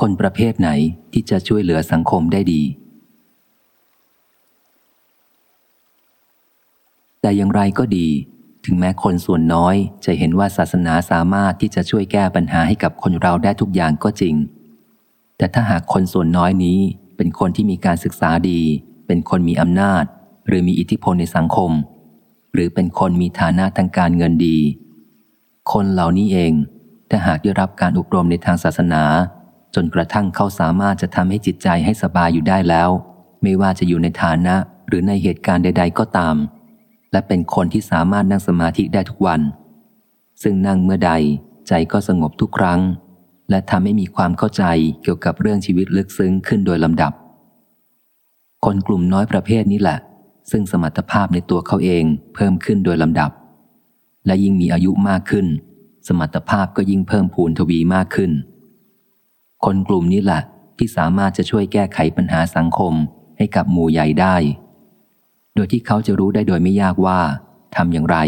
คนประเภทไหนที่จะช่วยเหลือสังคมได้ดี แต่อย่างไรก็ดี ถึงแม้คนส่วนน้อยจะเห็นว่าศาสนาสามารถที่จะช่วยแก้ปัญหาให้กับคนเราได้ทุกอย่างก็จริง แต่ถ้าหากคนส่วนน้อยนี้เป็นคนที่มีการศึกษาดี เป็นคนมีอำนาจ หรือมีอิทธิพลในสังคม หรือเป็นคนมีฐานะทางการเงินดี คนเหล่านี้เองถ้าหากได้รับการอบรมในทางศาสนา จนกระทั่งเขาสามารถจะทำให้จิตใจให้สบายอยู่ได้แล้ว ไม่ว่าจะอยู่ในฐานะหรือในเหตุการณ์ใด ๆ ก็ตาม และเป็นคนที่สามารถนั่งสมาธิได้ทุกวัน ซึ่งนั่งเมื่อใดใจก็สงบทุกครั้ง และทำให้มีความเข้าใจเกี่ยวกับเรื่องชีวิตลึกซึ้งขึ้นโดยลำดับ คนกลุ่มน้อยประเภทนี้แหละ ซึ่งสมรรถภาพในตัวเขาเองเพิ่มขึ้นโดยลำดับ และยิ่งมีอายุมากขึ้น สมรรถภาพก็ยิ่งเพิ่มพูนทวีมากขึ้น คนกลุ่มนี้แหละที่สามารถจะช่วยแก้ไขปัญหาสังคมให้กับหมู่ใหญ่ได้ โดยที่เขาจะรู้ได้โดยไม่ยากว่าทำอย่างไร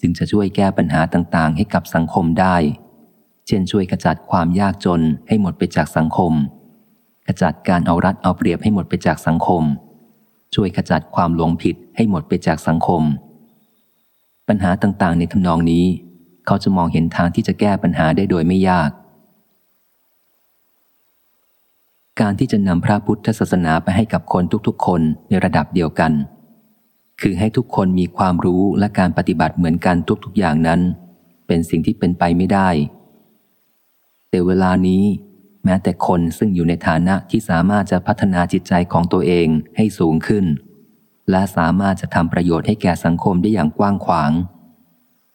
จึงจะช่วยแก้ปัญหาต่างๆ ให้กับสังคมได้ เช่นช่วยขจัดความยากจนให้หมดไปจากสังคม ขจัดการเอารัดเอาเปรียบให้หมดไปจากสังคม ช่วยขจัดความหลงผิดให้หมดไปจากสังคม ปัญหาต่างๆ ในทำนองนี้ เขาจะมองเห็นทางที่จะแก้ปัญหาได้โดยไม่ยาก การที่จะนำพระพุทธศาสนาไปให้กับคนทุกๆ คนในระดับเดียวกัน คือให้ทุกคนมีความรู้และการปฏิบัติเหมือนกันทุกๆ อย่างนั้น เป็นสิ่งที่เป็นไปไม่ได้ แต่เวลานี้แม้แต่คนซึ่งอยู่ในฐานะที่สามารถจะพัฒนาจิตใจของตัวเองให้สูงขึ้น และสามารถจะทำประโยชน์ให้แก่สังคมได้อย่างกว้างขวาง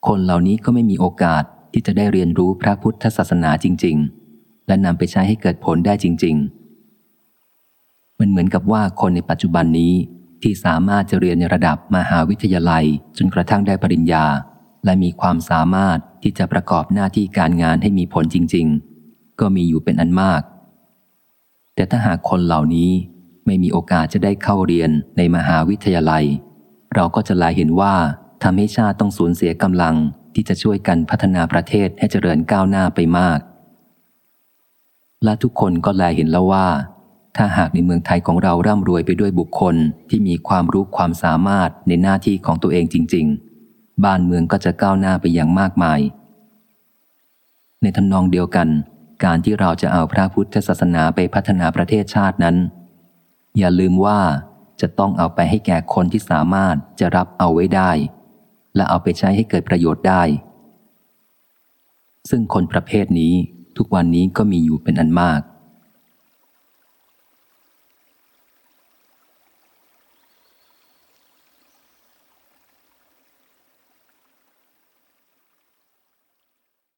คนเหล่านี้ก็ไม่มีโอกาสที่จะได้เรียนรู้พระพุทธศาสนาจริง ๆ และนำไปใช้ให้เกิดผลได้จริง ๆ มันเหมือนกับว่าคนในปัจจุบันนี้ที่สามารถจะเรียนในระดับมหาวิทยาลัย จนกระทั่งได้ปริญญา และมีความสามารถที่จะประกอบหน้าที่การงานให้มีผลจริง ๆ ก็มีอยู่เป็นอันมาก แต่ถ้าหากคนเหล่านี้ไม่มีโอกาสจะได้เข้าเรียนในมหาวิทยาลัย เราก็จะลายเห็นว่าทำให้ชาติต้องสูญเสียกำลังที่จะช่วยกันพัฒนาประเทศให้เจริญก้าวหน้าไปมาก และทุกคนก็แลเห็นแล้วว่า ถ้าหากในเมืองไทยของเราร่ำรวยไปด้วยบุคคลที่มีความรู้ความสามารถในหน้าที่ของตัวเองจริง ๆ บ้านเมืองก็จะก้าวหน้าไปอย่างมากมาย ในทำนองเดียวกัน การที่เราจะเอาพระพุทธศาสนาไปพัฒนาประเทศชาตินั้น อย่าลืมว่าจะต้องเอาไปให้แก่คนที่สามารถจะรับเอาไว้ได้ และเอาไปใช้ให้เกิดประโยชน์ได้ ซึ่งคนประเภทนี้ทุกวันนี้ก็มีอยู่เป็นอันมาก